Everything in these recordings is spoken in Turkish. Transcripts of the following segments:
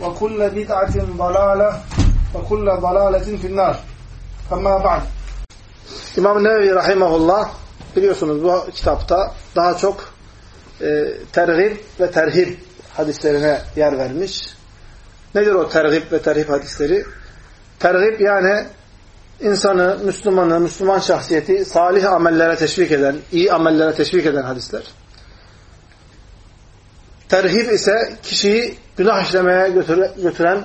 ve kulle bid'atin dalale ve kulle dalaletin finnar. Amma ba'd. İmam Nevi Rahimahullah biliyorsunuz bu kitapta daha çok e, tergib ve terhib hadislerine yer vermiş. Nedir o tergib ve terhib hadisleri? Tergib yani insanı, Müslümanı, Müslüman şahsiyeti salih amellere teşvik eden, iyi amellere teşvik eden hadisler. Terhib ise kişiyi günah işlemeye götüren,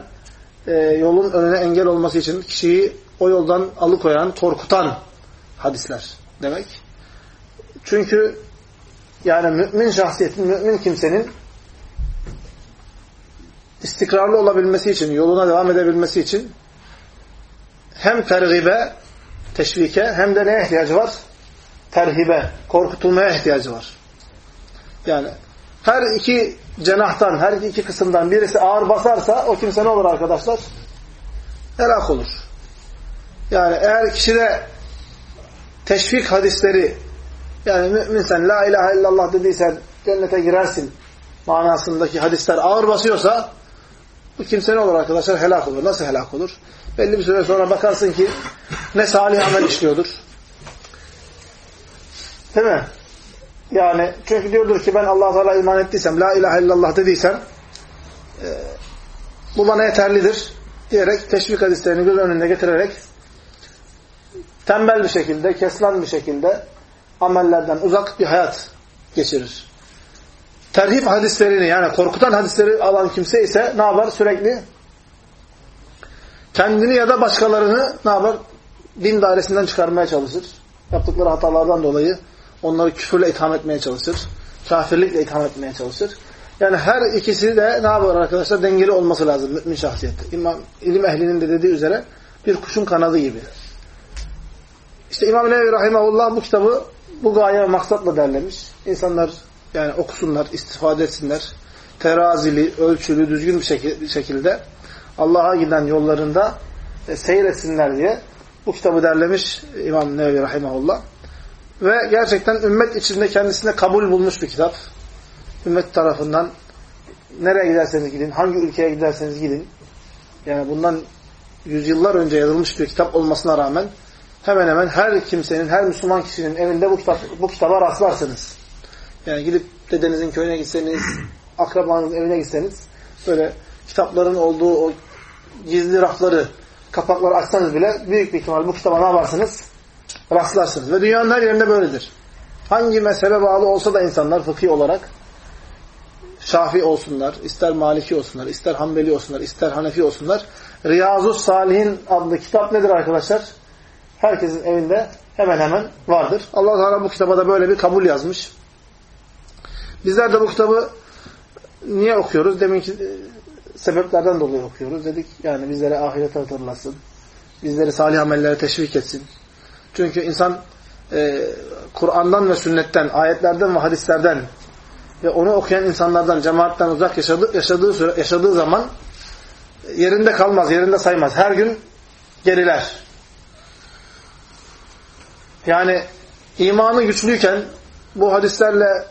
e, yolun önüne engel olması için kişiyi o yoldan alıkoyan, korkutan hadisler demek. Çünkü yani mümin şahsiyetin, mümin kimsenin istikrarlı olabilmesi için, yoluna devam edebilmesi için hem tergibe, teşvike hem de neye ihtiyacı var? Terhibe, korkutulmaya ihtiyacı var. Yani her iki cenahtan, her iki kısımdan birisi ağır basarsa o kimse ne olur arkadaşlar? Helak olur. Yani eğer kişide teşvik hadisleri yani mümin sen la ilahe illallah dediysen cennete girersin manasındaki hadisler ağır basıyorsa bu kimse ne olur arkadaşlar? Helak olur. Nasıl helak olur? Belli bir süre sonra bakarsın ki ne salih amel işliyordur. Değil mi? Yani çünkü diyordur ki ben Allah Teala iman ettiysem, la ilahe illallah dediysem e, bu bana yeterlidir diyerek teşvik hadislerini göz önünde getirerek tembel bir şekilde, keslan bir şekilde amellerden uzak bir hayat geçirir. Terhip hadislerini yani korkutan hadisleri alan kimse ise ne yapar? Sürekli kendini ya da başkalarını ne yapar? Din dairesinden çıkarmaya çalışır. Yaptıkları hatalardan dolayı onları küfürle itham etmeye çalışır. Kafirlikle itham etmeye çalışır. Yani her ikisi de ne yapar arkadaşlar? Dengeli olması lazım mümin şahsiyette. İmam, ilim ehlinin de dediği üzere bir kuşun kanadı gibi. İşte İmam Nevi Rahimahullah bu kitabı bu gaye maksatla derlemiş. İnsanlar yani okusunlar, istifade etsinler. Terazili, ölçülü, düzgün bir şekilde Allah'a giden yollarında e, seyretsinler diye bu kitabı derlemiş İmam Nevi Rahimahullah. Ve gerçekten ümmet içinde kendisine kabul bulmuş bir kitap. Ümmet tarafından nereye giderseniz gidin, hangi ülkeye giderseniz gidin. Yani bundan yüzyıllar önce yazılmış bir kitap olmasına rağmen hemen hemen her kimsenin, her Müslüman kişinin evinde bu, kitap, bu kitaba rastlarsınız. Yani gidip dedenizin köyüne gitseniz, akrabanızın evine gitseniz böyle kitapların olduğu o gizli rafları, kapakları açsanız bile büyük bir ihtimal bu kitaba ne yaparsınız? Rastlarsınız. Ve dünyanın her yerinde böyledir. Hangi mezhebe bağlı olsa da insanlar fıkhi olarak Şafi olsunlar, ister Maliki olsunlar, ister Hanbeli olsunlar, ister Hanefi olsunlar. Riyazus Salihin adlı kitap nedir arkadaşlar? Herkesin evinde hemen hemen vardır. allah Teala bu kitaba da böyle bir kabul yazmış. Bizler de bu kitabı niye okuyoruz? Deminki sebeplerden dolayı okuyoruz. Dedik yani bizlere ahirete hatırlasın. Bizleri salih amellere teşvik etsin. Çünkü insan e, Kur'an'dan ve sünnetten, ayetlerden ve hadislerden ve onu okuyan insanlardan, cemaatten uzak yaşadığı, yaşadığı, süre, yaşadığı zaman yerinde kalmaz, yerinde saymaz. Her gün geriler. Yani imanı güçlüyken, bu hadislerle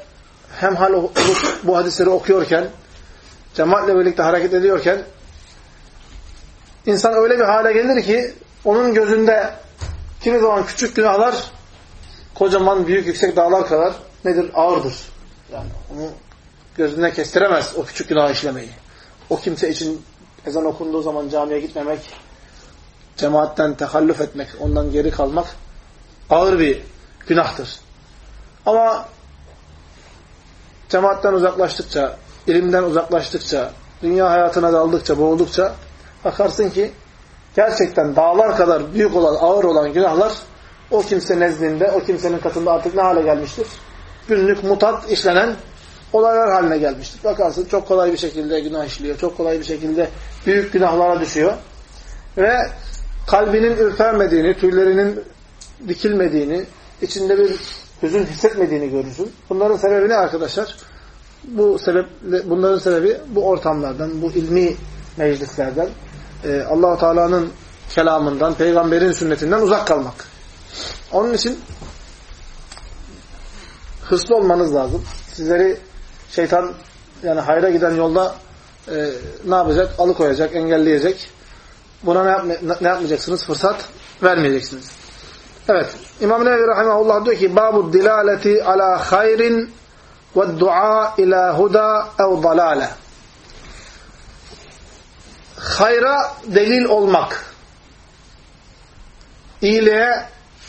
hemhal olup bu hadisleri okuyorken, cemaatle birlikte hareket ediyorken, insan öyle bir hale gelir ki, onun gözünde kimi zaman küçük günahlar, kocaman, büyük, yüksek dağlar kadar nedir? Ağırdır. Yani onu gözüne kestiremez o küçük günah işlemeyi. O kimse için ezan okunduğu zaman camiye gitmemek, cemaatten tehallüf etmek, ondan geri kalmak ağır bir günahtır. Ama cemaatten uzaklaştıkça, ilimden uzaklaştıkça, dünya hayatına daldıkça, boğuldukça bakarsın ki gerçekten dağlar kadar büyük olan, ağır olan günahlar o kimse nezdinde, o kimsenin katında artık ne hale gelmiştir? Günlük mutat işlenen olaylar haline gelmiştir. Bakarsın çok kolay bir şekilde günah işliyor, çok kolay bir şekilde büyük günahlara düşüyor. Ve kalbinin ürpermediğini, tüylerinin dikilmediğini, içinde bir hüzün hissetmediğini görürsün. Bunların sebebi ne arkadaşlar? Bu sebep, bunların sebebi bu ortamlardan, bu ilmi meclislerden, e, allah Teala'nın kelamından, peygamberin sünnetinden uzak kalmak. Onun için hırslı olmanız lazım. Sizleri şeytan yani hayra giden yolda e, ne yapacak? Alıkoyacak, engelleyecek. Buna ne, yapma, ne yapmayacaksınız? Fırsat vermeyeceksiniz. Evet. İmam Nevi Rahimahullah diyor ki Babu dilaleti ala hayrin ve dua ila huda ev dalale. Hayra delil olmak. İyiliğe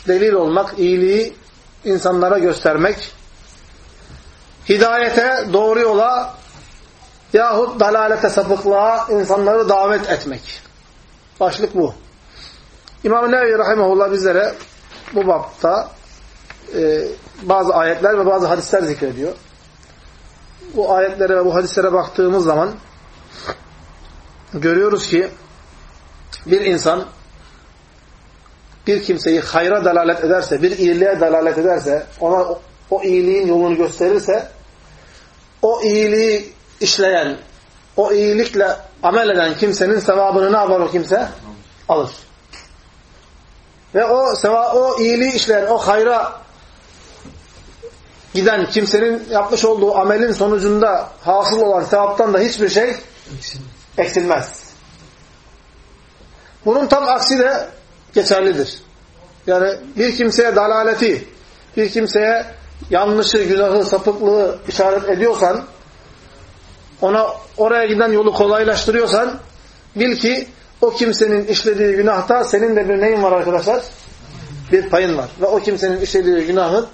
delil olmak, iyiliği insanlara göstermek, hidayete, doğru yola yahut dalalete, sapıklığa insanları davet etmek. Başlık bu. İmam-ı Nevi Rahimahullah bizlere bu bapta e, bazı ayetler ve bazı hadisler zikrediyor. Bu ayetlere ve bu hadislere baktığımız zaman görüyoruz ki bir insan bir kimseyi hayra dalalet ederse, bir iyiliğe dalalet ederse, ona o, iyiliğin yolunu gösterirse, o iyiliği işleyen, o iyilikle amel eden kimsenin sevabını ne yapar o kimse? Alır. Ve o seva, o iyiliği işleyen, o hayra giden kimsenin yapmış olduğu amelin sonucunda hasıl olan sevaptan da hiçbir şey eksilmez. Bunun tam aksi de geçerlidir. Yani bir kimseye dalaleti, bir kimseye yanlışı, günahı, sapıklığı işaret ediyorsan, ona oraya giden yolu kolaylaştırıyorsan, bil ki o kimsenin işlediği günahta senin de bir neyin var arkadaşlar? Bir payın var. Ve o kimsenin işlediği günahın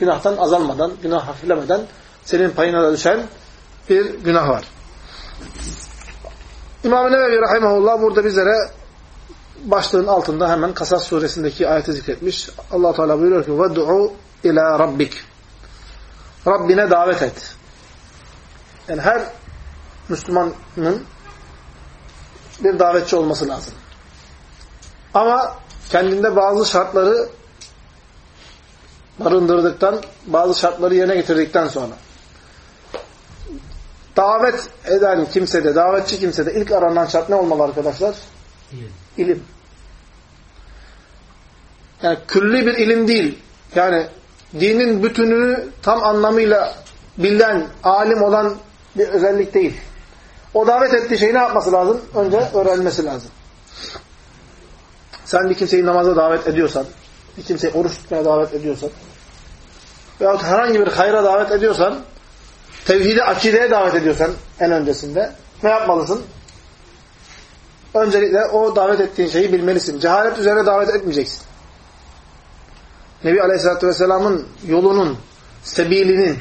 günahtan azalmadan, günah hafiflemeden senin payına da düşen bir günah var. İmam-ı Nevevi Rahimahullah burada bizlere başlığın altında hemen Kasas suresindeki ayeti zikretmiş. allah Teala buyuruyor ki وَدْعُوا ila rabbik Rabbine davet et. Yani her Müslümanın bir davetçi olması lazım. Ama kendinde bazı şartları barındırdıktan, bazı şartları yerine getirdikten sonra davet eden kimsede, davetçi kimsede ilk aranan şart ne olmalı arkadaşlar? İlim. İlim. Yani külli bir ilim değil. Yani dinin bütününü tam anlamıyla bilen, alim olan bir özellik değil. O davet ettiği şeyi ne yapması lazım? Önce öğrenmesi lazım. Sen bir kimseyi namaza davet ediyorsan, bir kimseyi oruç tutmaya davet ediyorsan, veyahut herhangi bir hayra davet ediyorsan, tevhide, akideye davet ediyorsan en öncesinde ne yapmalısın? Öncelikle o davet ettiğin şeyi bilmelisin. Cehalet üzerine davet etmeyeceksin. Nebi Aleyhisselatü Vesselam'ın yolunun, sebilinin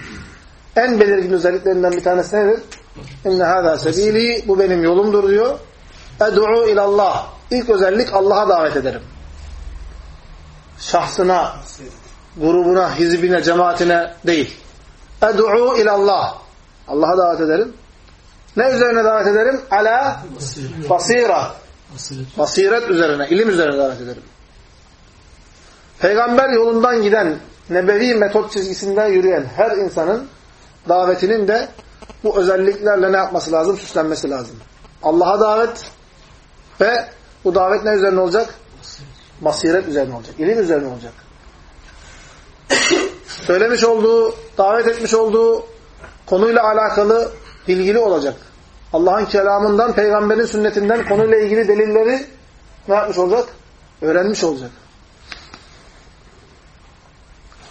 en belirgin özelliklerinden bir tanesi nedir? İnne hâzâ sebîlî bu benim yolumdur diyor. Ed'u ilallah. İlk özellik Allah'a davet ederim. Şahsına, grubuna, hizbine, cemaatine değil. Ed'u ilallah. Allah'a davet ederim. Ne üzerine davet ederim? Ala basira. Basiret üzerine, ilim üzerine davet ederim. Peygamber yolundan giden, nebevi metot çizgisinden yürüyen her insanın davetinin de bu özelliklerle ne yapması lazım? Süslenmesi lazım. Allah'a davet ve bu davet ne üzerine olacak? Basiret üzerine olacak. İlim üzerine olacak. Söylemiş olduğu, davet etmiş olduğu konuyla alakalı bilgili olacak. Allah'ın kelamından, peygamberin sünnetinden konuyla ilgili delilleri ne yapmış olacak? Öğrenmiş olacak.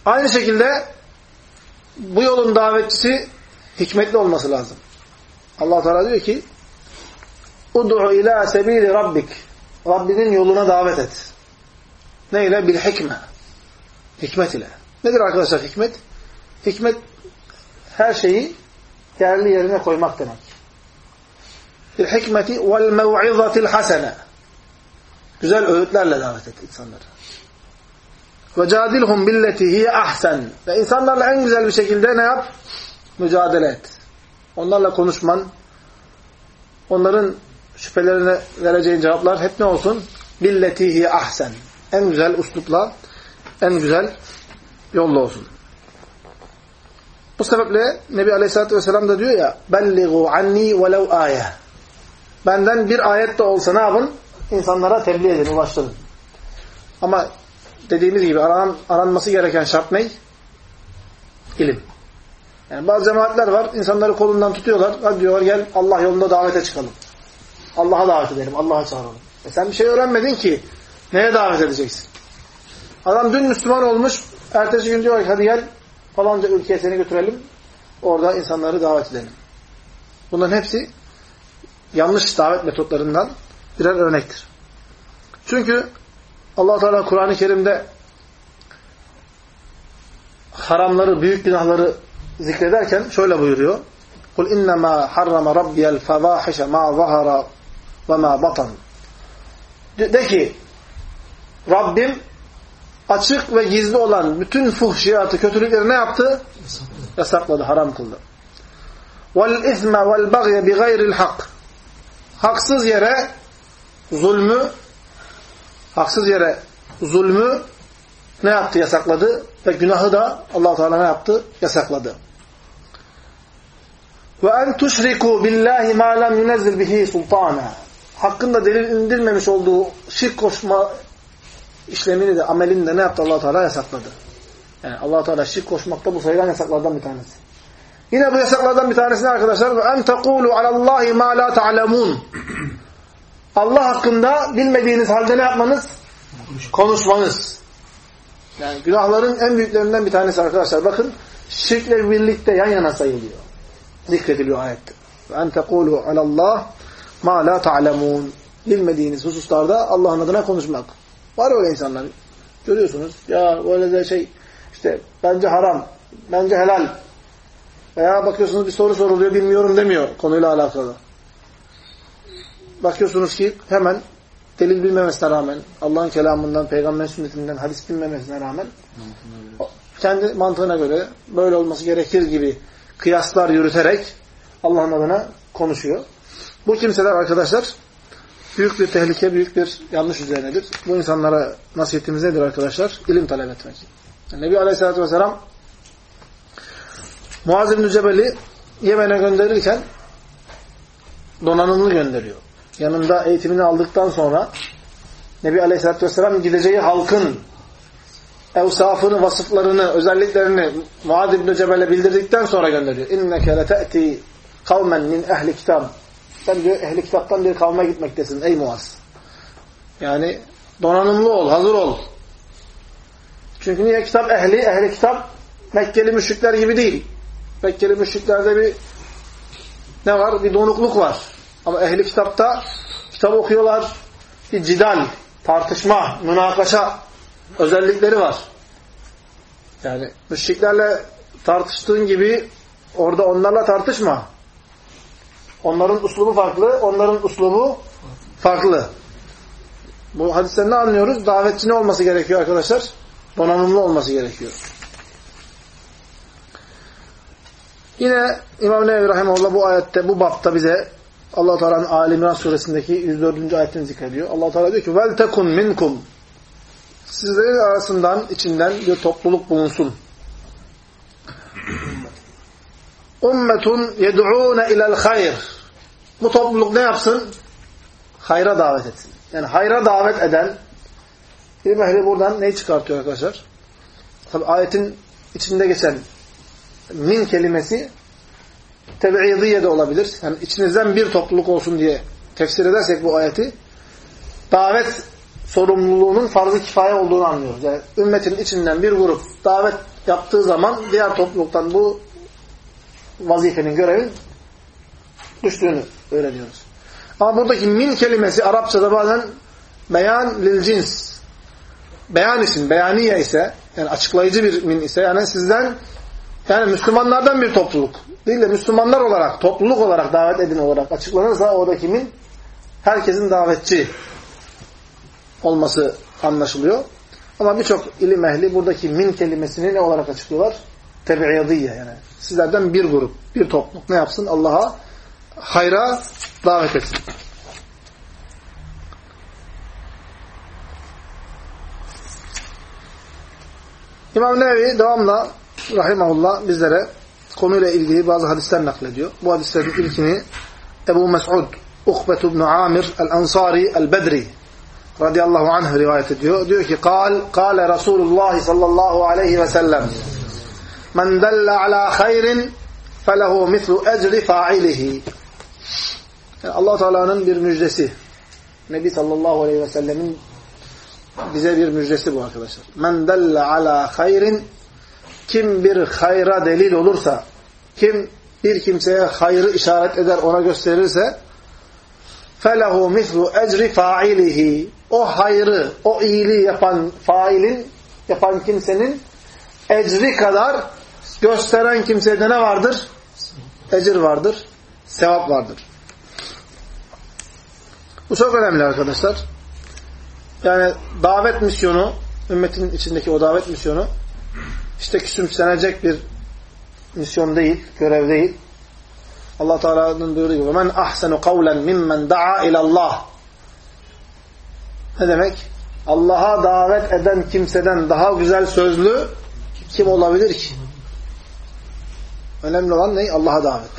Aynı şekilde bu yolun davetçisi hikmetli olması lazım. Allah Teala diyor ki: "Ud'u ila sebili rabbik." Rabbinin yoluna davet et. Ne ile? Bil hikme. Hikmet ile. Nedir arkadaşlar hikmet? Hikmet her şeyi yerli yerine koymak demek. Bil hikmeti vel mev'izatil hasene. Güzel öğütlerle davet et insanları. Ve cadilhum billeti hiye ahsen. Ve insanlarla en güzel bir şekilde ne yap? Mücadele et. Onlarla konuşman, onların şüphelerine vereceğin cevaplar hep ne olsun? Billeti hiye ahsen. En güzel uslupla, en güzel yolla olsun. Bu sebeple Nebi Aleyhisselatü Vesselam da diyor ya belligu anni velev ayet. Benden bir ayet de olsa ne yapın? İnsanlara tebliğ edin, ulaştırın. Ama dediğimiz gibi aran, aranması gereken şart ne? İlim. Yani bazı cemaatler var, insanları kolundan tutuyorlar. Hadi diyorlar gel Allah yolunda davete çıkalım. Allah'a davet edelim, Allah'a çağıralım. E sen bir şey öğrenmedin ki. Neye davet edeceksin? Adam dün Müslüman olmuş, ertesi gün diyor ki hadi gel falanca ülkeye seni götürelim. Orada insanları davet edelim. Bunların hepsi yanlış davet metotlarından birer örnektir. Çünkü allah Teala Kur'an-ı Kerim'de haramları, büyük günahları zikrederken şöyle buyuruyor. قُلْ اِنَّمَا حَرَّمَ رَبِّيَ الْفَضَاحِشَ مَا ظَهَرَ وَمَا بَطَنْ De ki, Rabbim açık ve gizli olan bütün fuhşiyatı, kötülükleri ne yaptı? Yasakladı, haram kıldı. Vel izme vel bagye bi gayril hak. Haksız yere zulmü haksız yere zulmü ne yaptı? Yasakladı. Ve günahı da allah Teala ne yaptı? Yasakladı. Ve en tuşriku billahi ma lem yunezzil bihi sultana. Hakkında delil indirmemiş olduğu şirk koşma işlemini de, amelini de ne yaptı allah Teala yasakladı. Yani allah Teala şirk koşmakta bu sayılan yasaklardan bir tanesi. Yine bu yasaklardan bir tanesi ne arkadaşlar? Ve en tekulu alallahi ma la ta'lemun. Allah hakkında bilmediğiniz halde ne yapmanız? Konuşmanız. Yani günahların en büyüklerinden bir tanesi arkadaşlar. Bakın şirkle birlikte yan yana sayılıyor. Zikrediliyor ayette. Ve en tekulu alallah ma la ta'lemun. Bilmediğiniz hususlarda Allah'ın adına konuşmak. Var öyle insanlar. Görüyorsunuz. Ya böyle de şey işte bence haram, bence helal. Veya bakıyorsunuz bir soru soruluyor bilmiyorum demiyor konuyla alakalı. Bakıyorsunuz ki hemen delil bilmemesine rağmen, Allah'ın kelamından, peygamber sünnetinden, hadis bilmemesine rağmen kendi mantığına göre böyle olması gerekir gibi kıyaslar yürüterek Allah'ın adına konuşuyor. Bu kimseler arkadaşlar büyük bir tehlike, büyük bir yanlış üzerinedir. Bu insanlara nasihatimiz nedir arkadaşlar? İlim talep etmek. Nebi Aleyhisselatü Vesselam Muaz bin Cebel'i Yemen'e gönderirken donanımlı gönderiyor. Yanında eğitimini aldıktan sonra Nebi Aleyhisselatü Vesselam gideceği halkın evsafını, vasıflarını, özelliklerini Muaz bin Cebel'e bildirdikten sonra gönderiyor. İnneke lete'ti kavmen min ehli kitab sen diyor ehli kitaptan bir kavme gitmektesin ey Muaz. Yani donanımlı ol, hazır ol. Çünkü niye kitap ehli? Ehli kitap Mekkeli müşrikler gibi değil. Mekkeli müşriklerde bir ne var? Bir donukluk var. Ama ehli kitapta kitap okuyorlar. Bir cidal, tartışma, münakaşa özellikleri var. Yani müşriklerle tartıştığın gibi orada onlarla tartışma. Onların uslubu farklı, onların uslubu farklı. Bu hadisten ne anlıyoruz? Davetçi ne olması gerekiyor arkadaşlar? Donanımlı olması gerekiyor. Yine İmam Nevi Rahimahullah bu ayette, bu bapta bize allah Teala'nın Ali İmran suresindeki 104. ayetini zikrediyor. allah Teala diyor ki tekun minkum sizlerin arasından, içinden bir topluluk bulunsun. Ummetun yed'ûne ilel hayr. Bu topluluk ne yapsın? Hayra davet etsin. Yani hayra davet eden İlim ehli buradan neyi çıkartıyor arkadaşlar? Tabi ayetin içinde geçen min kelimesi tebi'idiye de olabilir. Yani içinizden bir topluluk olsun diye tefsir edersek bu ayeti davet sorumluluğunun farz-ı kifaye olduğunu anlıyoruz. Yani ümmetin içinden bir grup davet yaptığı zaman diğer topluluktan bu vazifenin, görevin düştüğünü öğreniyoruz. Ama buradaki min kelimesi Arapçada bazen beyan lil cins. Beyan için, beyaniye ise yani açıklayıcı bir min ise yani sizden yani Müslümanlardan bir topluluk değil de Müslümanlar olarak, topluluk olarak davet edin olarak açıklanırsa oradaki min herkesin davetçi olması anlaşılıyor. Ama birçok ilim ehli buradaki min kelimesini ne olarak açıklıyorlar? Tebi'idiyye yani. Sizlerden bir grup, bir topluluk ne yapsın? Allah'a hayra davet etsin. İmam Nevi devamla rahimahullah bizlere konuyla ilgili bazı hadisler naklediyor. Bu hadislerin ilkini Ebu Mes'ud Ukbet ibn Amir el-Ansari el-Bedri radıyallahu anh rivayet ediyor. Diyor ki, "Kal, kâle Resulullah sallallahu aleyhi ve sellem." Men delle ala hayrin felehu mislu ecri fa'ilihi yani allah Teala'nın bir müjdesi. Nebi sallallahu aleyhi ve sellemin bize bir müjdesi bu arkadaşlar. Men delle ala hayrin kim bir hayra delil olursa, kim bir kimseye hayrı işaret eder, ona gösterirse felehu mislu ecri failihi o hayrı, o iyiliği yapan failin, yapan kimsenin ecri kadar gösteren kimsede ne vardır? Ecir vardır, sevap vardır. Bu çok önemli arkadaşlar. Yani davet misyonu, ümmetin içindeki o davet misyonu işte küçümsenecek bir misyon değil, görev değil. Allah Teala'nın buyurduğu gibi men ahsenu kavlen mimmen da'a ilallah. Ne demek? Allah'a davet eden kimseden daha güzel sözlü kim olabilir ki? Önemli olan ne? Allah'a davet.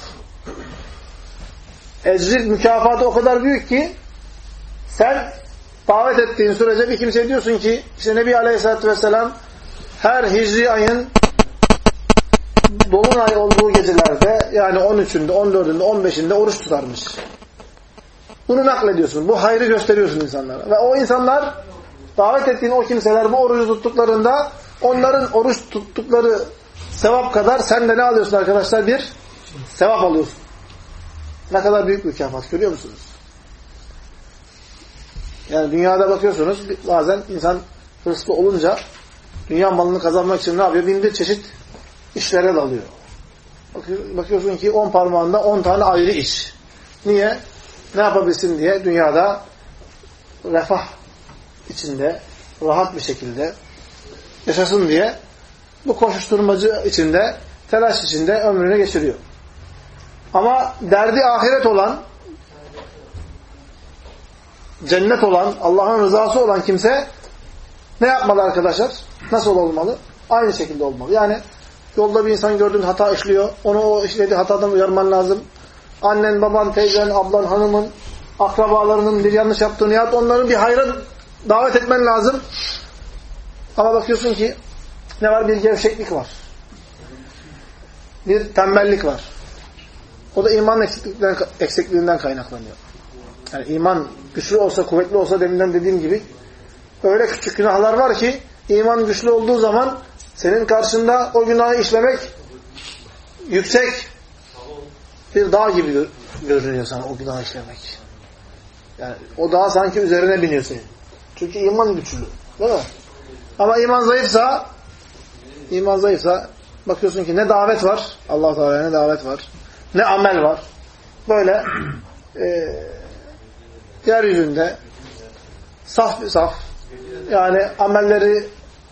Ecri mükafatı o kadar büyük ki sen davet ettiğin sürece bir kimseye diyorsun ki işte Nebi Aleyhisselatü Vesselam her hicri ayın dolunay olduğu gecelerde yani 13'ünde, 14'ünde, 15'inde oruç tutarmış. Bunu naklediyorsun. Bu hayrı gösteriyorsun insanlara. Ve o insanlar davet ettiğin o kimseler bu orucu tuttuklarında onların oruç tuttukları sevap kadar sen de ne alıyorsun arkadaşlar? Bir sevap alıyorsun. Ne kadar büyük mükafat görüyor musunuz? Yani dünyada bakıyorsunuz bazen insan hırslı olunca dünya malını kazanmak için ne yapıyor? Bin bir çeşit işlere dalıyor. Bakıyorsun ki on parmağında on tane ayrı iş. Niye? Ne yapabilsin diye dünyada refah içinde rahat bir şekilde yaşasın diye bu koşuşturmacı içinde telaş içinde ömrünü geçiriyor. Ama derdi ahiret olan cennet olan, Allah'ın rızası olan kimse ne yapmalı arkadaşlar? Nasıl olmalı? Aynı şekilde olmalı. Yani yolda bir insan gördüğün hata işliyor. Onu o işlediği hatadan uyarman lazım. Annen, baban, teyzen, ablan, hanımın, akrabalarının bir yanlış yaptığını yahut onların bir hayra davet etmen lazım. Ama bakıyorsun ki ne var? Bir gevşeklik var. Bir tembellik var. O da iman eksikliğinden, kaynaklanıyor. Yani iman güçlü olsa, kuvvetli olsa deminden dediğim gibi öyle küçük günahlar var ki iman güçlü olduğu zaman senin karşında o günahı işlemek yüksek bir dağ gibi görünüyor sana o günahı işlemek. Yani o dağ sanki üzerine biniyor senin. Çünkü iman güçlü. Değil mi? Ama iman zayıfsa iman zayıfsa bakıyorsun ki ne davet var Allah Teala ne davet var ne amel var. Böyle e, yeryüzünde saf bir saf yani amelleri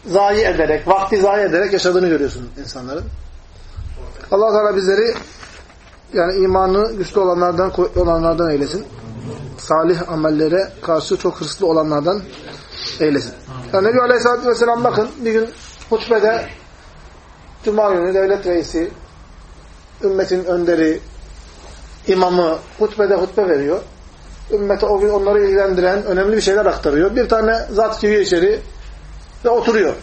zayi ederek, vakti zayi ederek yaşadığını görüyorsun insanların. Allah Teala bizleri yani imanı güçlü olanlardan, olanlardan eylesin. Salih amellere karşı çok hırslı olanlardan eylesin. Yani Nebi Aleyhisselatü Vesselam bakın bir gün hutbede Günü devlet reisi, ümmetin önderi, imamı hutbede hutbe veriyor ümmete o gün onları ilgilendiren önemli bir şeyler aktarıyor. Bir tane zat giriyor içeri ve oturuyor.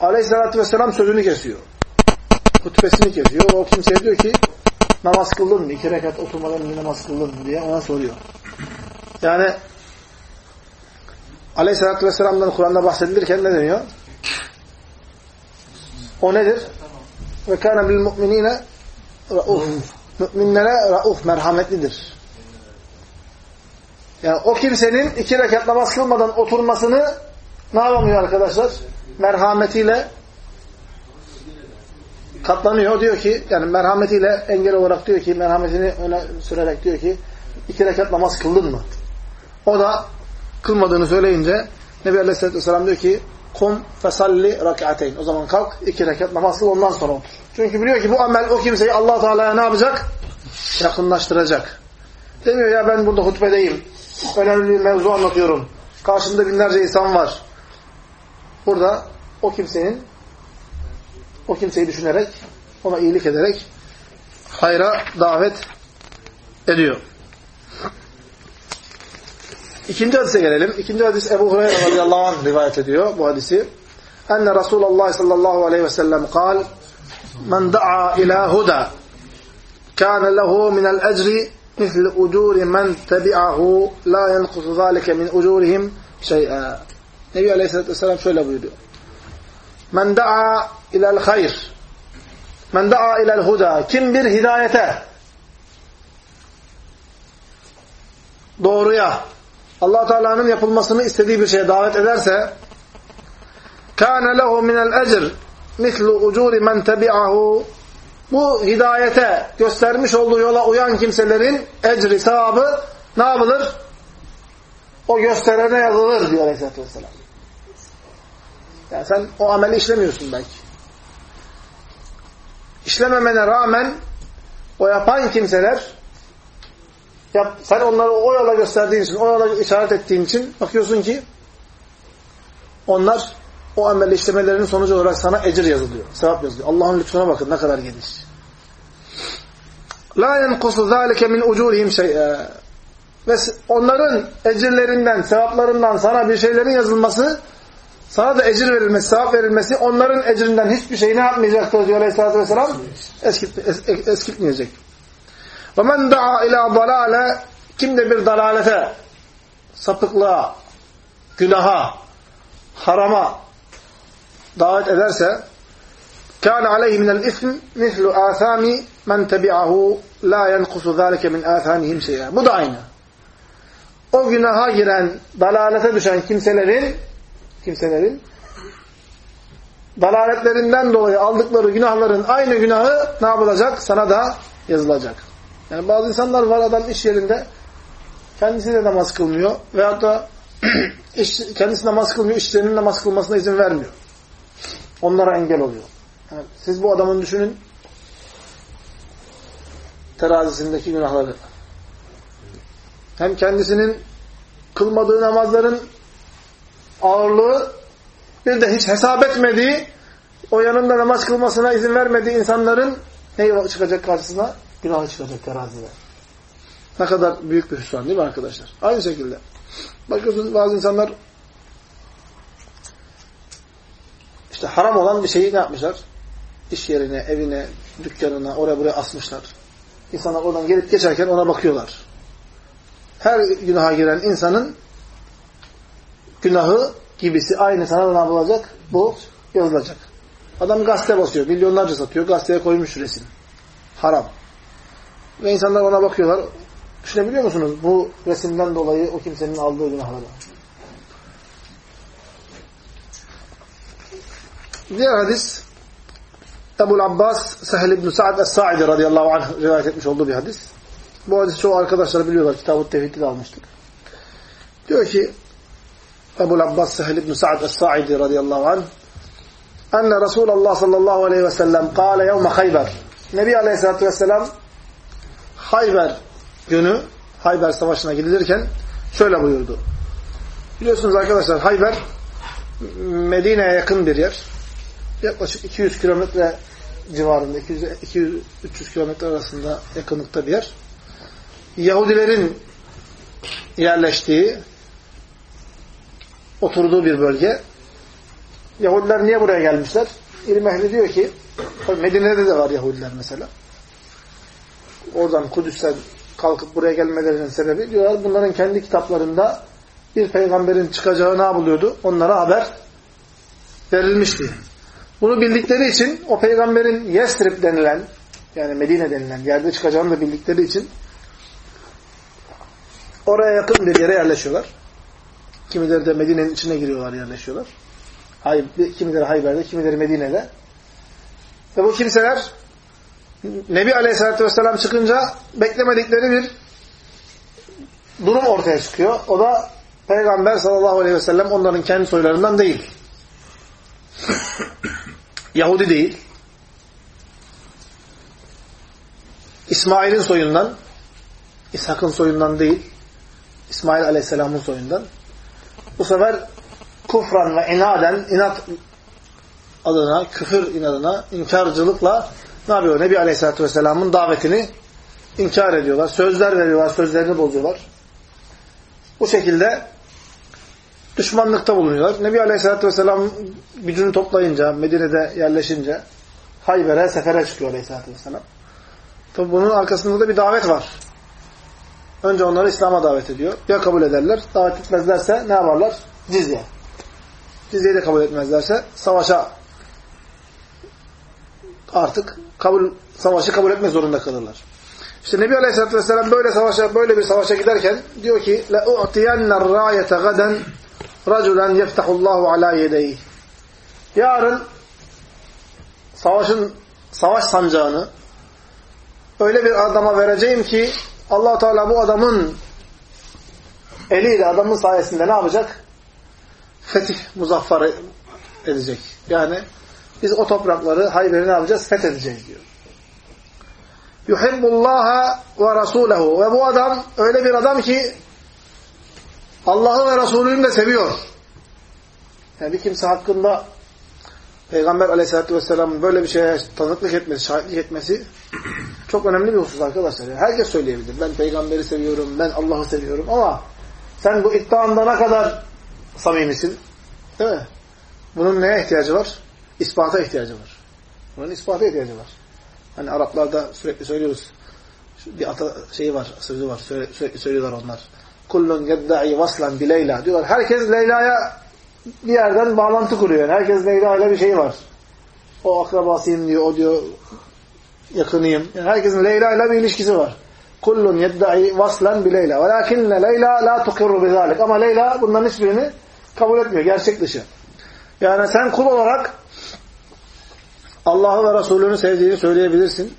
Aleyhisselatü vesselam sözünü kesiyor. Hutbesini kesiyor. O kimseye diyor ki namaz kıldın mı? İki rekat oturmadan önce namaz kıldın mı diye ona soruyor. Yani Aleyhisselatü vesselam'dan Kur'an'da bahsedilirken ne deniyor? O nedir? Ve kâne bil mu'minîne rauf. Müminlere rauf, merhametlidir. Yani o kimsenin iki rekat namaz kılmadan oturmasını ne yapamıyor arkadaşlar? Merhametiyle katlanıyor. Diyor ki, yani merhametiyle engel olarak diyor ki, merhametini öne sürerek diyor ki, iki rekat namaz kıldın mı? O da kılmadığını söyleyince Nebi Aleyhisselatü Vesselam diyor ki, kum fesalli rak'ateyn. O zaman kalk, iki rekat namaz kıl, ondan sonra otur. Çünkü biliyor ki bu amel o kimseyi allah Teala'ya ne yapacak? Yakınlaştıracak. Demiyor ya ben burada hutbedeyim. Önemli bir mevzu anlatıyorum. Karşımda binlerce insan var. Burada o kimsenin o kimseyi düşünerek, ona iyilik ederek hayra davet ediyor. İkinci hadise gelelim. İkinci hadis Ebu Hureyre radıyallahu anh rivayet ediyor bu hadisi. Enne Resulullah sallallahu aleyhi ve sellem kal Men da'a ila huda kâne lehu minel ecri misli ucuri men tebi'ahu la yenkusu zâlike min ucurihim şey'e. Nebi Aleyhisselatü Vesselam şöyle buyuruyor. Men da'a ilel hayr men da'a ilel huda kim bir hidayete doğruya allah Teala'nın yapılmasını istediği bir şeye davet ederse kâne lehu minel ecr mislu ucuri men tebi'ahu bu hidayete göstermiş olduğu yola uyan kimselerin ecri, sevabı ne yapılır? O gösterene yazılır diyor Aleyhisselatü Vesselam. Yani sen o ameli işlemiyorsun belki. İşlememene rağmen o yapan kimseler yap, sen onları o yola gösterdiğin için, o yola işaret ettiğin için bakıyorsun ki onlar o ameli işlemelerinin sonucu olarak sana ecir yazılıyor. Sevap yazılıyor. Allah'ın lütfuna bakın ne kadar geniş. La yenkusu zâlike min ucurihim şey'e. Ve onların ecirlerinden, sevaplarından sana bir şeylerin yazılması, sana da ecir verilmesi, sevap verilmesi, onların ecrinden hiçbir şey ne yapmayacaktır diyor Aleyhisselatü Vesselam? Eskit, es, eskitmeyecek. وَمَنْ دَعَا اِلَى ضَلَالَ Kim de bir dalalete, sapıklığa, günaha, harama davet ederse كان عليه من الإثم مثل آثام من تبعه لا ينقص ذلك من آثامهم شيئا. Bu da aynı. O günaha giren, dalalete düşen kimselerin kimselerin dalaletlerinden dolayı aldıkları günahların aynı günahı ne yapılacak? Sana da yazılacak. Yani bazı insanlar var adam iş yerinde kendisi de namaz kılmıyor veyahut da iş, kendisi namaz kılmıyor, işlerinin namaz kılmasına izin vermiyor. Onlara engel oluyor. Yani siz bu adamın düşünün terazisindeki günahları. Hem kendisinin kılmadığı namazların ağırlığı bir de hiç hesap etmediği o yanında namaz kılmasına izin vermediği insanların ne çıkacak karşısına? Günahı çıkacak terazide. Ne kadar büyük bir hüsran değil mi arkadaşlar? Aynı şekilde. Bakıyorsun bazı insanlar işte haram olan bir şeyi ne yapmışlar? İş yerine, evine, dükkanına, oraya buraya asmışlar. İnsanlar oradan gelip geçerken ona bakıyorlar. Her günaha giren insanın günahı gibisi aynı sana ne yapılacak? Bu yazılacak. Adam gazete basıyor. Milyonlarca satıyor. Gazeteye koymuş resim. Haram. Ve insanlar ona bakıyorlar. Düşünebiliyor musunuz? Bu resimden dolayı o kimsenin aldığı günahları. Diğer hadis Ebu'l Abbas Sehel ibn Sa'd Es-Sa'idi radıyallahu anh rivayet etmiş olduğu bir hadis. Bu hadisi çoğu arkadaşlar biliyorlar. Kitab-ı Tevhid'i de almıştık. Diyor ki Ebu'l Abbas Sehel ibn Sa'd Es-Sa'idi radıyallahu anh enne Resulullah sallallahu aleyhi ve sellem kâle yevme Hayber. Nebi aleyhissalatü vesselam Hayber günü Hayber savaşına gidilirken şöyle buyurdu. Biliyorsunuz arkadaşlar Hayber Medine'ye yakın bir yer. Yaklaşık 200 kilometre civarında 200-300 kilometre arasında yakınlıkta bir yer. Yahudilerin yerleştiği oturduğu bir bölge. Yahudiler niye buraya gelmişler? İlim ehli diyor ki Medine'de de var Yahudiler mesela. Oradan Kudüs'ten kalkıp buraya gelmelerinin sebebi diyorlar bunların kendi kitaplarında bir peygamberin çıkacağı ne buluyordu? Onlara haber verilmişti. Bunu bildikleri için o peygamberin Yesrib denilen yani Medine denilen yerde çıkacağını da bildikleri için oraya yakın bir yere yerleşiyorlar. Kimileri de Medine'nin içine giriyorlar, yerleşiyorlar. Hay, kimileri Hayber'de, kimileri Medine'de. Ve bu kimseler Nebi Aleyhisselatü Vesselam çıkınca beklemedikleri bir durum ortaya çıkıyor. O da Peygamber sallallahu aleyhi ve sellem onların kendi soylarından değil. Yahudi değil. İsmail'in soyundan, İshak'ın soyundan değil, İsmail aleyhisselamın soyundan. Bu sefer kufran ve inaden, inat adına, küfür inadına, inkarcılıkla ne yapıyor? Nebi Aleyhisselatü Vesselam'ın davetini inkar ediyorlar. Sözler veriyorlar, sözlerini bozuyorlar. Bu şekilde düşmanlıkta bulunuyorlar. Nebi Aleyhisselatü Vesselam gücünü toplayınca, Medine'de yerleşince Hayber'e, sefere çıkıyor Aleyhisselatü Vesselam. Tabi bunun arkasında da bir davet var. Önce onları İslam'a davet ediyor. Ya kabul ederler, davet etmezlerse ne yaparlar? Cizye. Cizyeyi de kabul etmezlerse savaşa artık kabul savaşı kabul etmek zorunda kalırlar. İşte Nebi Aleyhisselatü Vesselam böyle savaşa böyle bir savaşa giderken diyor ki la u'tiyanna rayete gaden raculen yeftahullahu ala yedeyhi. Yarın savaşın savaş sancağını öyle bir adama vereceğim ki allah Teala bu adamın eliyle adamın sayesinde ne yapacak? Fetih muzaffer edecek. Yani biz o toprakları Hayber'i ne yapacağız? Fethedeceğiz diyor. Yuhibbullaha ve Rasulehu. Ve bu adam öyle bir adam ki Allah'ı ve Resulü'nü de seviyor. Yani bir kimse hakkında Peygamber aleyhissalatü vesselamın böyle bir şeye tanıklık etmesi, şahitlik etmesi çok önemli bir husus arkadaşlar. Yani herkes söyleyebilir. Ben peygamberi seviyorum, ben Allah'ı seviyorum ama sen bu iddianda ne kadar samimisin? Değil mi? Bunun neye ihtiyacı var? İspata ihtiyacı var. Bunun ispata ihtiyacı var. Hani Araplarda sürekli söylüyoruz. Bir ata şeyi var, sözü var. Sürekli söylüyorlar onlar. Kullun yedda'i vaslan bi Leyla. Diyorlar. Herkes Leyla'ya bir yerden bağlantı kuruyor. Yani herkes Leyla ile bir şey var. O akrabasıyım diyor, o diyor yakınıyım. Yani herkesin Leyla ile bir ilişkisi var. Kullun yedda'i vaslan bi Leyla. Velakinne Leyla la tukirru bizalik. Ama Leyla bunların hiçbirini kabul etmiyor. Gerçek dışı. Yani sen kul olarak Allah'ı ve Resulünü sevdiğini söyleyebilirsin.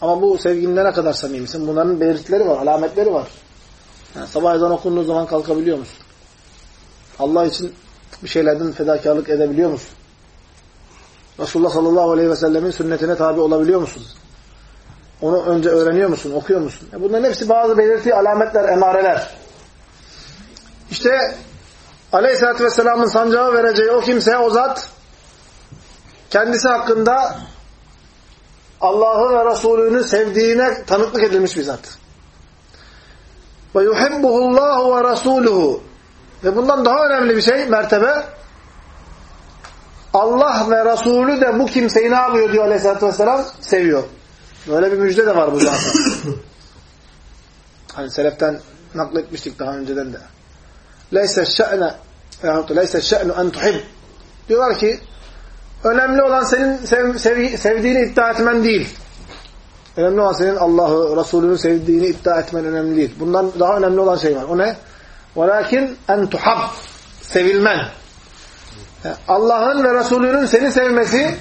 Ama bu sevginde ne kadar samimisin? Bunların belirtileri var, alametleri var. Yani sabah ezan okunduğu zaman kalkabiliyor musun? Allah için bir şeylerden fedakarlık edebiliyor musun? Resulullah sallallahu aleyhi ve sellemin sünnetine tabi olabiliyor musun? Onu önce öğreniyor musun, okuyor musun? Bunların hepsi bazı belirti alametler, emareler. İşte aleyhissalatü vesselamın sancağı vereceği o kimse, o zat kendisi hakkında Allah'ı ve Resulünü sevdiğine tanıklık edilmiş bir zat. Ve yuhibbuhullahu ve rasuluhu. Ve bundan daha önemli bir şey, mertebe Allah ve Resulü de bu kimseyi ne yapıyor diyor Aleyhisselatü Vesselam? Seviyor. Böyle bir müjde de var bu zaten. hani seleften nakletmiştik daha önceden de. Leyse şe'ne leyse şe'nu en tuhib. Diyorlar ki önemli olan senin sev, sev, sevdiğini iddia etmen değil. Önemli olan senin Allah'ı, Resulünü sevdiğini iddia etmen önemli değil. Bundan daha önemli olan şey var. O ne? وَلَكِنْ اَنْ تُحَبْ Sevilmen. Allah'ın ve Resulünün seni sevmesi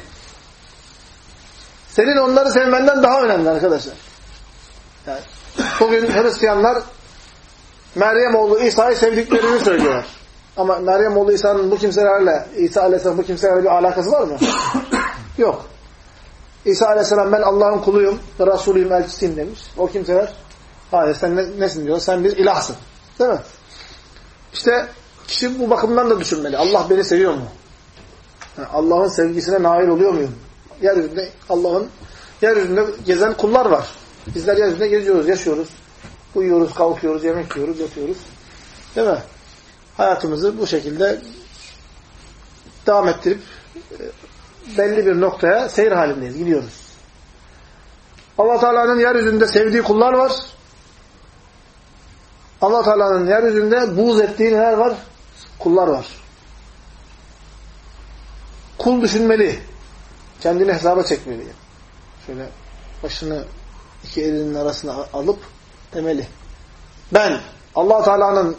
senin onları sevmenden daha önemli arkadaşlar. Yani bugün Hristiyanlar Meryem oğlu İsa'yı sevdiklerini söylüyorlar. Ama Meryem oğlu İsa'nın bu kimselerle, İsa aleyhisselam bu kimselerle bir alakası var mı? Yok. İsa aleyhisselam ben Allah'ın kuluyum, Resulüyüm, elçisiyim demiş. O kimseler, hayır sen ne, nesin diyor, sen bir ilahsın. Değil mi? İşte kişi bu bakımdan da düşünmeli. Allah beni seviyor mu? Yani Allah'ın sevgisine nail oluyor muyum? Yeryüzünde Allah'ın yeryüzünde gezen kullar var. Bizler yeryüzünde geziyoruz, yaşıyoruz. Uyuyoruz, kalkıyoruz, yemek yiyoruz, yatıyoruz. Değil mi? Hayatımızı bu şekilde devam ettirip e, belli bir noktaya seyir halindeyiz. Gidiyoruz. allah Teala'nın yeryüzünde sevdiği kullar var. allah Teala'nın yeryüzünde buğz ettiği neler var? Kullar var. Kul düşünmeli. Kendini hesaba çekmeli. Şöyle başını iki elinin arasına alıp demeli. Ben allah Teala'nın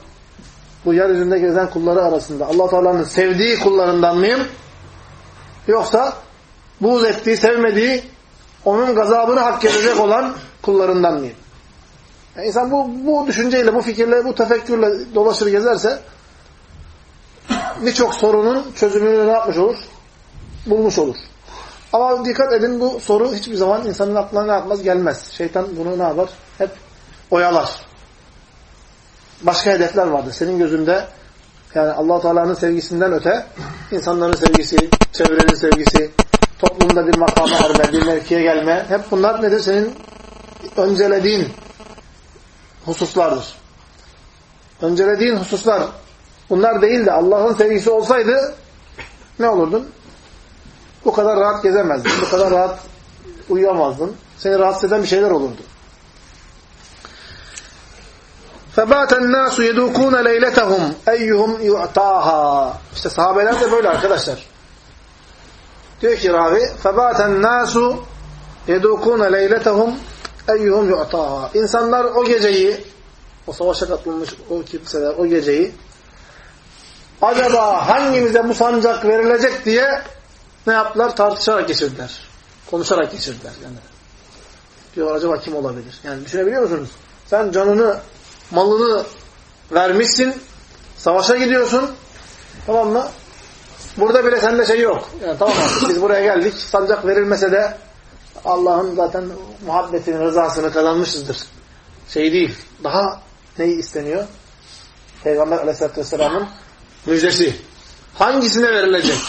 bu yeryüzünde gezen kulları arasında allah Teala'nın sevdiği kullarından mıyım? Yoksa buğz ettiği, sevmediği, onun gazabını hak edecek olan kullarından mıyım? Yani insan bu, bu düşünceyle, bu fikirle, bu tefekkürle dolaşır gezerse birçok sorunun çözümünü ne yapmış olur? Bulmuş olur. Ama dikkat edin bu soru hiçbir zaman insanın aklına ne yapmaz? Gelmez. Şeytan bunu ne yapar? Hep oyalar. Başka hedefler vardır. Senin gözünde yani allah Teala'nın sevgisinden öte insanların sevgisi, çevrenin sevgisi, toplumda bir makama erme, bir mevkiye gelme. Hep bunlar nedir? Senin öncelediğin hususlardır. Öncelediğin hususlar bunlar değil de Allah'ın sevgisi olsaydı ne olurdun? Bu kadar rahat gezemezdin. Bu kadar rahat uyuyamazdın. Seni rahatsız eden bir şeyler olurdu. فَبَاتَ النَّاسُ يَدُوكُونَ لَيْلَتَهُمْ اَيُّهُمْ يُعْتَاهَا İşte sahabeler de böyle arkadaşlar. Diyor ki ravi فَبَاتَ النَّاسُ يَدُوكُونَ لَيْلَتَهُمْ اَيُّهُمْ يُعْتَاهَا İnsanlar o geceyi, o savaşa katılmış o kimseler o geceyi acaba hangimize bu sancak verilecek diye ne yaptılar? Tartışarak geçirdiler. Konuşarak geçirdiler. Yani. Diyor acaba kim olabilir? Yani düşünebiliyor musunuz? Sen canını, malını vermişsin, savaşa gidiyorsun. Tamam mı? Burada bile sende şey yok. Yani tamam artık biz buraya geldik. Sancak verilmese de Allah'ın zaten muhabbetini, rızasını kazanmışızdır. Şey değil. Daha neyi isteniyor? Peygamber aleyhissalatü vesselamın müjdesi. Hangisine verilecek?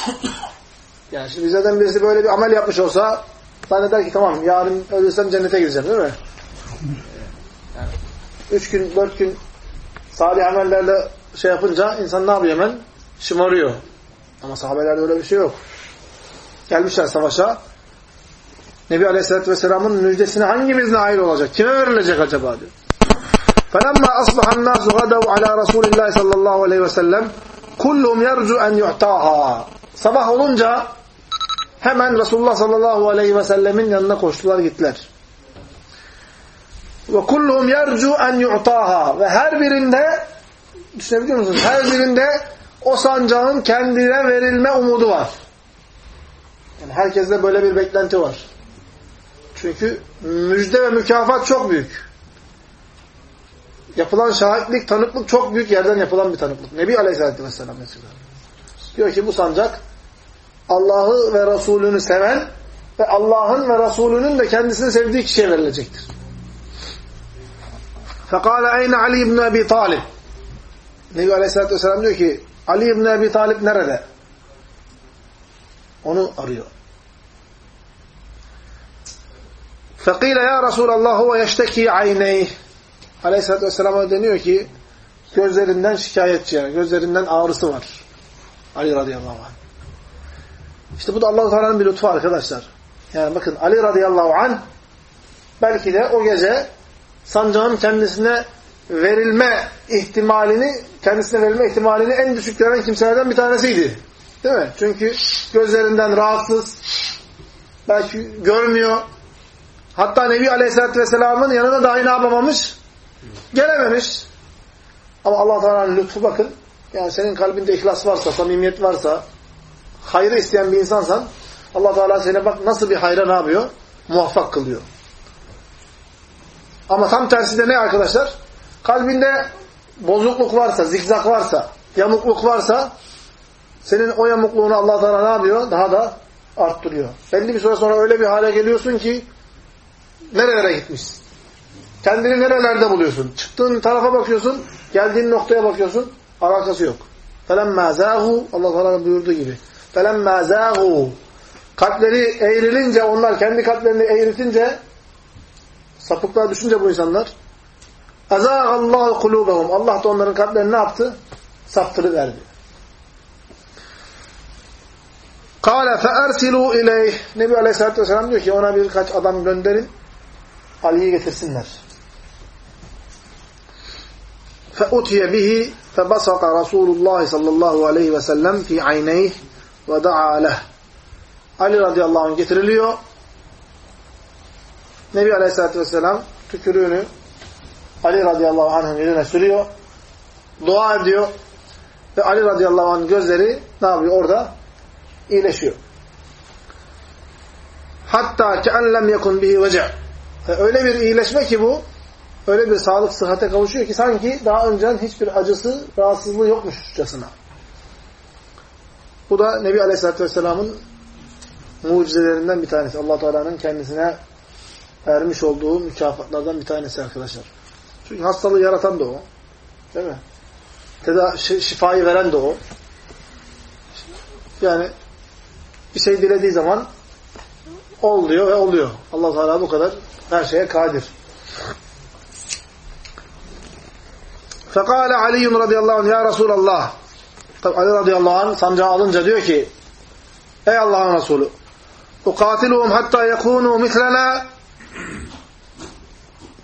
Yani şimdi bizden birisi böyle bir amel yapmış olsa zanneder ki tamam yarın ölürsem cennete gireceğim değil mi? Yani üç gün, dört gün salih amellerle şey yapınca insan ne yapıyor hemen? Şımarıyor. Ama sahabelerde öyle bir şey yok. Gelmişler savaşa. Nebi Aleyhisselatü Vesselam'ın müjdesine hangimiz nail olacak? Kime verilecek acaba diyor. فَلَمَّا أَصْبَحَ النَّاسُ غَدَوْا عَلَى رَسُولِ اللّٰهِ sallallahu aleyhi ve sellem كُلُّهُمْ يَرْجُ اَنْ يُعْتَاهَا Sabah olunca hemen Resulullah sallallahu aleyhi ve sellemin yanına koştular gittiler. Ve kulluhum yercu en yu'taha ve her birinde düşünebiliyor musunuz? Her birinde o sancağın kendine verilme umudu var. Yani herkeste böyle bir beklenti var. Çünkü müjde ve mükafat çok büyük. Yapılan şahitlik, tanıklık çok büyük yerden yapılan bir tanıklık. Nebi Aleyhisselatü Vesselam mesela. Diyor ki bu sancak Allah'ı ve Resulünü seven ve Allah'ın ve Resulünün de kendisini sevdiği kişiye verilecektir. Fekale eyne Ali ibn Ebi Talib. Nebi Aleyhisselatü Vesselam diyor ki Ali ibn Ebi Talib nerede? Onu arıyor. Fekile ya Resulallah huve yeşteki ayneyh. Aleyhisselatü Vesselam'a deniyor ki gözlerinden şikayetçi yani gözlerinden ağrısı var. Ali radıyallahu anh. İşte bu da Allahu Teala'nın bir lütfu arkadaşlar. Yani bakın Ali radıyallahu anh belki de o gece sancağın kendisine verilme ihtimalini, kendisine verilme ihtimalini en düşük gören kimselerden bir tanesiydi. Değil mi? Çünkü gözlerinden rahatsız, belki görmüyor. Hatta Nebi Aleyhisselatü Vesselam'ın yanına dahi ne yapamamış? Gelememiş. Ama Allah Teala'nın lütfu bakın. Yani senin kalbinde ihlas varsa, samimiyet varsa, hayrı isteyen bir insansan Allah Teala seni bak nasıl bir hayra ne yapıyor? Muvaffak kılıyor. Ama tam tersi de ne arkadaşlar? Kalbinde bozukluk varsa, zikzak varsa, yamukluk varsa senin o yamukluğunu Allah Teala ne yapıyor? Daha da arttırıyor. Belli bir süre sonra öyle bir hale geliyorsun ki nerelere gitmişsin? Kendini nerelerde buluyorsun? Çıktığın tarafa bakıyorsun, geldiğin noktaya bakıyorsun, alakası yok. فَلَمَّا زَاهُ Allah Teala'nın buyurduğu gibi. فَلَمَّا زَاهُ Kalpleri eğrilince, onlar kendi kalplerini eğritince, Sapıklığa düşünce bu insanlar Azâhallâhu kulûbehum. Allah da onların kalplerini ne yaptı? Saptırıverdi. Kâle feersilû ileyh. Nebi Aleyhisselatü Vesselam diyor ki ona birkaç adam gönderin. Ali'yi getirsinler. Feutiye bihi febasaka Resulullah sallallahu aleyhi ve sellem fi ayneyh ve da'a leh. Ali radıyallahu anh getiriliyor Nebi aleyhissalatü vesselam tükürüğünü Ali radıyallahu anh'ın yüzüne sürüyor. Dua ediyor. Ve Ali radıyallahu anh gözleri ne yapıyor? Orada iyileşiyor. Hatta ke'en lem yekun bihi vece' Öyle bir iyileşme ki bu, öyle bir sağlık, sıhhate kavuşuyor ki sanki daha önceden hiçbir acısı, rahatsızlığı yokmuşçasına. Bu da Nebi Aleyhisselatü Vesselam'ın mucizelerinden bir tanesi. allah Teala'nın kendisine vermiş olduğu mükafatlardan bir tanesi arkadaşlar. Çünkü hastalığı yaratan da o. Değil mi? Teda şifayı veren de o. Yani bir şey dilediği zaman ol diyor ve oluyor. allah Teala bu kadar her şeye kadir. Fekale Ali radıyallahu anh ya Resulallah Tabi Ali radıyallahu anh sancağı alınca diyor ki Ey Allah'ın Resulü ukatiluhum hatta yekunu mislena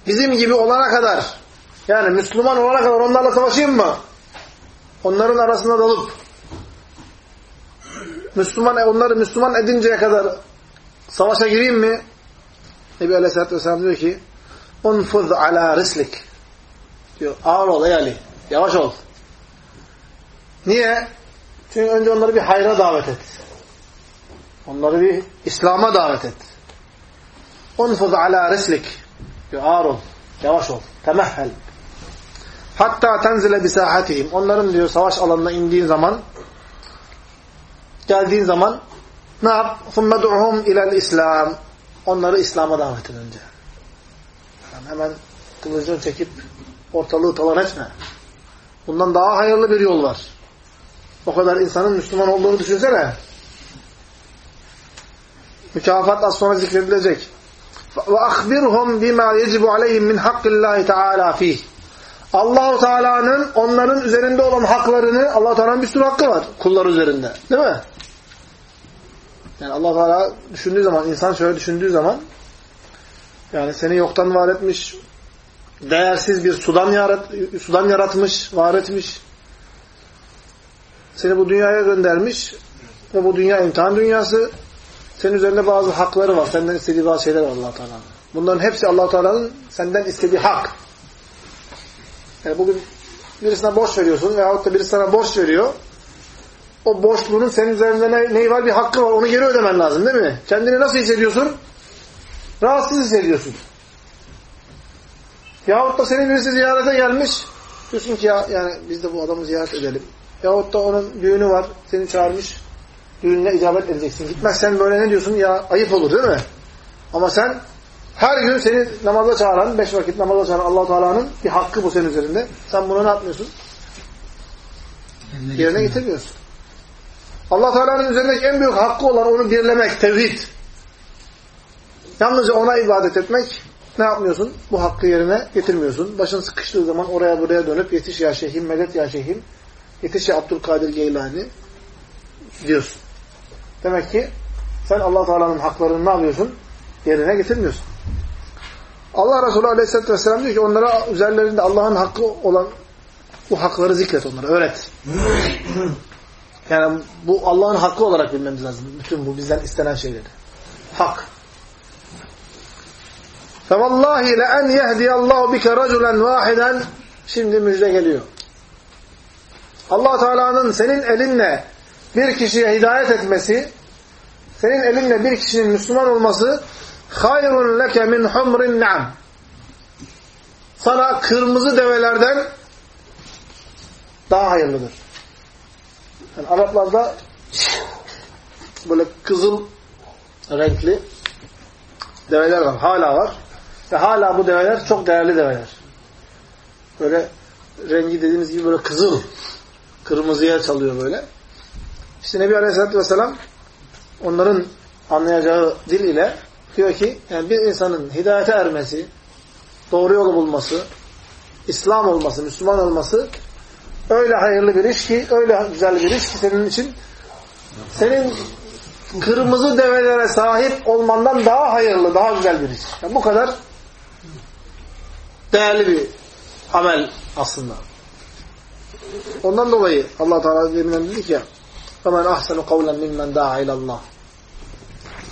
bizim gibi olana kadar yani Müslüman olana kadar onlarla savaşayım mı? Onların arasında dalıp Müslüman onları Müslüman edinceye kadar savaşa gireyim mi? Nebi Aleyhisselatü Vesselam diyor ki unfuz ala rislik diyor. Ağır ol ey Ali. Yavaş ol. Niye? Çünkü önce onları bir hayra davet et. Onları bir İslam'a davet et. Unfuz ala rislik. Ağır ol. Yavaş ol. Temehhel. Hatta tenzile bisahatihim. Onların diyor savaş alanına indiğin zaman geldiğin zaman ne yap? ثُمَّ دُعُهُمْ اِلَى الْاِسْلَامِ Onları İslam'a davet et önce. Yani hemen kılıcını çekip ortalığı talan etme. Bundan daha hayırlı bir yol var. O kadar insanın Müslüman olduğunu düşünsene. Mükafat az sonra zikredilecek. ve ahbirhum bima yecibu aleyhim min hakkillahi teala fih. Allahu Teala'nın onların üzerinde olan haklarını Allah Teala'nın bir sürü hakkı var kullar üzerinde. Değil mi? Yani Allah Teala düşündüğü zaman insan şöyle düşündüğü zaman yani seni yoktan var etmiş, değersiz bir sudan yarat sudan yaratmış, var etmiş. Seni bu dünyaya göndermiş ve bu dünya imtihan dünyası. Senin üzerinde bazı hakları var. Senden istediği bazı şeyler var Allah Teala'nın. Bunların hepsi Allah Teala'nın senden istediği hak. Yani bugün birisine borç veriyorsun veyahut da birisi sana borç veriyor. O borçlunun senin üzerinde ne, neyi var? Bir hakkı var. Onu geri ödemen lazım değil mi? Kendini nasıl hissediyorsun? Rahatsız hissediyorsun. Yahut da senin birisi ziyarete gelmiş. Diyorsun ki ya yani biz de bu adamı ziyaret edelim. Yahut da onun düğünü var. Seni çağırmış. Düğününe icabet edeceksin. Gitmezsen böyle ne diyorsun? Ya ayıp olur değil mi? Ama sen her gün seni namaza çağıran, beş vakit namaza çağıran allah Teala'nın bir hakkı bu senin üzerinde. Sen bunu ne yapmıyorsun? Yerine getirmiyorsun. allah Teala'nın üzerindeki en büyük hakkı olan onu birlemek, tevhid. Yalnızca ona ibadet etmek ne yapmıyorsun? Bu hakkı yerine getirmiyorsun. Başın sıkıştığı zaman oraya buraya dönüp yetiş ya şeyhim, medet ya şeyhim, yetiş ya Abdülkadir Geylani diyorsun. Demek ki sen allah Teala'nın haklarını ne yapıyorsun? Yerine getirmiyorsun. Allah Resulü Aleyhisselatü Vesselam diyor ki onlara üzerlerinde Allah'ın hakkı olan bu hakları zikret onlara, öğret. yani bu Allah'ın hakkı olarak bilmemiz lazım. Bütün bu bizden istenen şeyleri. Hak. فَوَاللّٰهِ لَاَنْ يَهْدِيَ اللّٰهُ بِكَ رَجُلًا وَاحِدًا Şimdi müjde geliyor. allah Teala'nın senin elinle bir kişiye hidayet etmesi, senin elinle bir kişinin Müslüman olması hayrun leke min humrin na'am. Sana kırmızı develerden daha hayırlıdır. Yani Araplarda böyle kızıl renkli develer var. Hala var. Ve hala bu develer çok değerli develer. Böyle rengi dediğimiz gibi böyle kızıl. Kırmızıya çalıyor böyle. İşte Nebi Aleyhisselatü Vesselam onların anlayacağı dil ile diyor ki yani bir insanın hidayete ermesi, doğru yolu bulması, İslam olması, Müslüman olması öyle hayırlı bir iş ki, öyle güzel bir iş ki senin için senin kırmızı develere sahip olmandan daha hayırlı, daha güzel bir iş. Yani bu kadar değerli bir amel aslında. Ondan dolayı Allah Teala deminden dedik ya فَمَنْ أَحْسَنُ قَوْلًا مِمَّنْ دَعَ اِلَى اللّٰهِ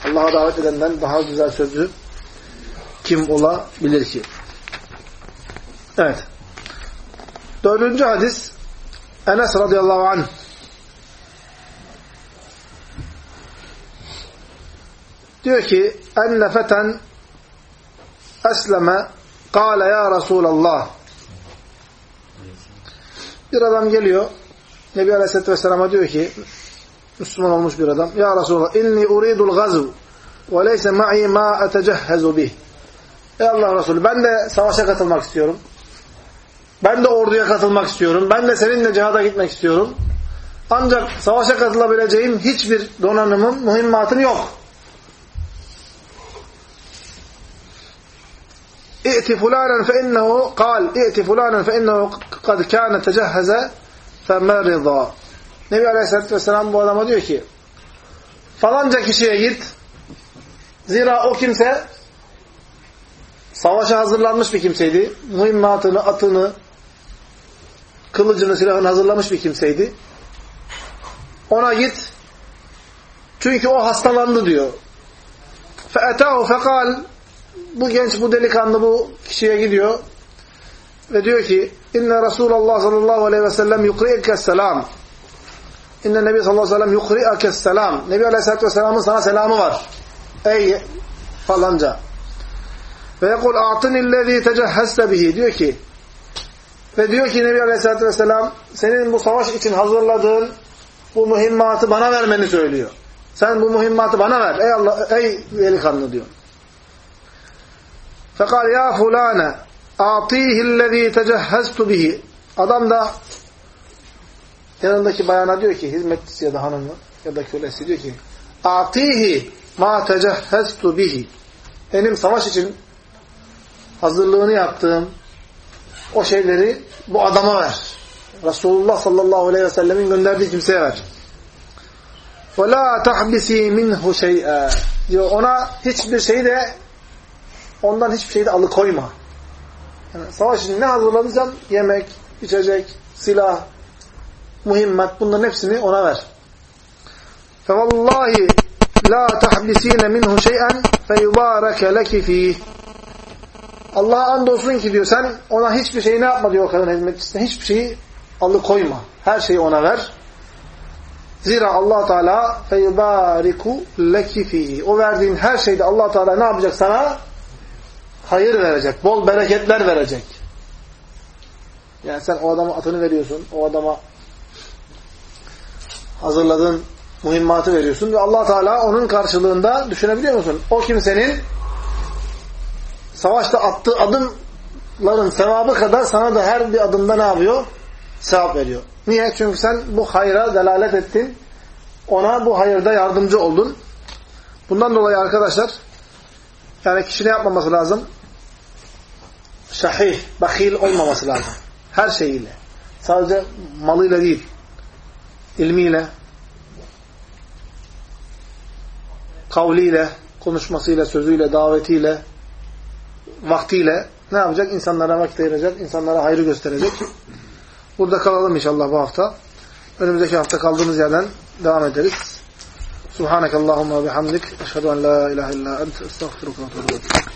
Allah'a davet edenden daha güzel sözü kim olabilir ki? Evet. Dördüncü hadis Enes radıyallahu anh diyor ki enne feten esleme kâle ya Resulallah bir adam geliyor Nebi Aleyhisselatü Vesselam'a diyor ki Müslüman olmuş bir adam Ya Resulallah inni uridul gazv ve leyse ma'i ma etecehhezu bih Ey Allah Resulü ben de savaşa katılmak istiyorum. Ben de orduya katılmak istiyorum. Ben de seninle cihada gitmek istiyorum. Ancak savaşa katılabileceğim hiçbir donanımım, mühimmatım yok. İ'ti fulanen fe innehu kal i'ti fulanen fe innehu kad kâne tecehheze femerida. Nebi Aleyhisselatü Vesselam bu adama diyor ki falanca kişiye git zira o kimse savaşa hazırlanmış bir kimseydi. Mühimmatını, atını, kılıcını, silahını hazırlamış bir kimseydi. Ona git. Çünkü o hastalandı diyor. فَاَتَاهُ فَقَالْ Bu genç, bu delikanlı bu kişiye gidiyor. Ve diyor ki İnne Resulallah sallallahu aleyhi ve sellem yukri'ike selam. İnne Nebi sallallahu aleyhi ve sellem yukri'ake selam. Nebi aleyhissalatü vesselamın sana selamı var. Ey falanca. Ve yekul a'tinillezî tecehheste bihi. Diyor ki ve diyor ki Nebi Aleyhisselatü Vesselam senin bu savaş için hazırladığın bu mühimmatı bana vermeni söylüyor. Sen bu mühimmatı bana ver. Ey Allah, ey delikanlı diyor. Fekal ya fulane a'tihillezî tecehheztu bihi. Adam da yanındaki bayana diyor ki hizmetçisi ya da hanımı ya da kölesi diyor ki a'tihi ma tecehheztu bihi. Benim savaş için hazırlığını yaptığım o şeyleri bu adama ver. Resulullah sallallahu aleyhi ve sellemin gönderdiği kimseye ver. وَلَا تَحْبِسِي مِنْهُ شَيْئًا diyor. Ona hiçbir şeyi de ondan hiçbir şeyi de alıkoyma. Yani savaş için ne hazırladıysan yemek, içecek, silah, muhimmat bunların hepsini ona ver. فَوَاللّٰهِ لَا تَحْبِس۪ينَ مِنْهُ شَيْئًا فَيُبَارَكَ لَكِ ف۪يهِ Allah'a andolsun ki diyor sen ona hiçbir şeyi ne yapma diyor o kadın hizmetçisine. Hiçbir şeyi alıkoyma. Her şeyi ona ver. Zira allah Teala feyubariku leki fihi. O verdiğin her şeyde allah Teala ne yapacak sana? Hayır verecek. Bol bereketler verecek. Yani sen o adama atını veriyorsun. O adama hazırladığın mühimmatı veriyorsun. Ve allah Teala onun karşılığında düşünebiliyor musun? O kimsenin savaşta attığı adımların sevabı kadar sana da her bir adımda ne yapıyor? Sevap veriyor. Niye? Çünkü sen bu hayra delalet ettin. Ona bu hayırda yardımcı oldun. Bundan dolayı arkadaşlar yani kişi ne yapmaması lazım? Şahih, bakil olmaması lazım. Her şeyiyle. Sadece malıyla değil. İlmiyle, kavliyle, konuşmasıyla, sözüyle, davetiyle, vaktiyle ne yapacak? İnsanlara vakit ayıracak, insanlara hayrı gösterecek. Burada kalalım inşallah bu hafta. Önümüzdeki hafta kaldığımız yerden devam ederiz. Subhanakallahumma bihamdik. Eşhedü en la ilahe illa ent. Estağfiruka ve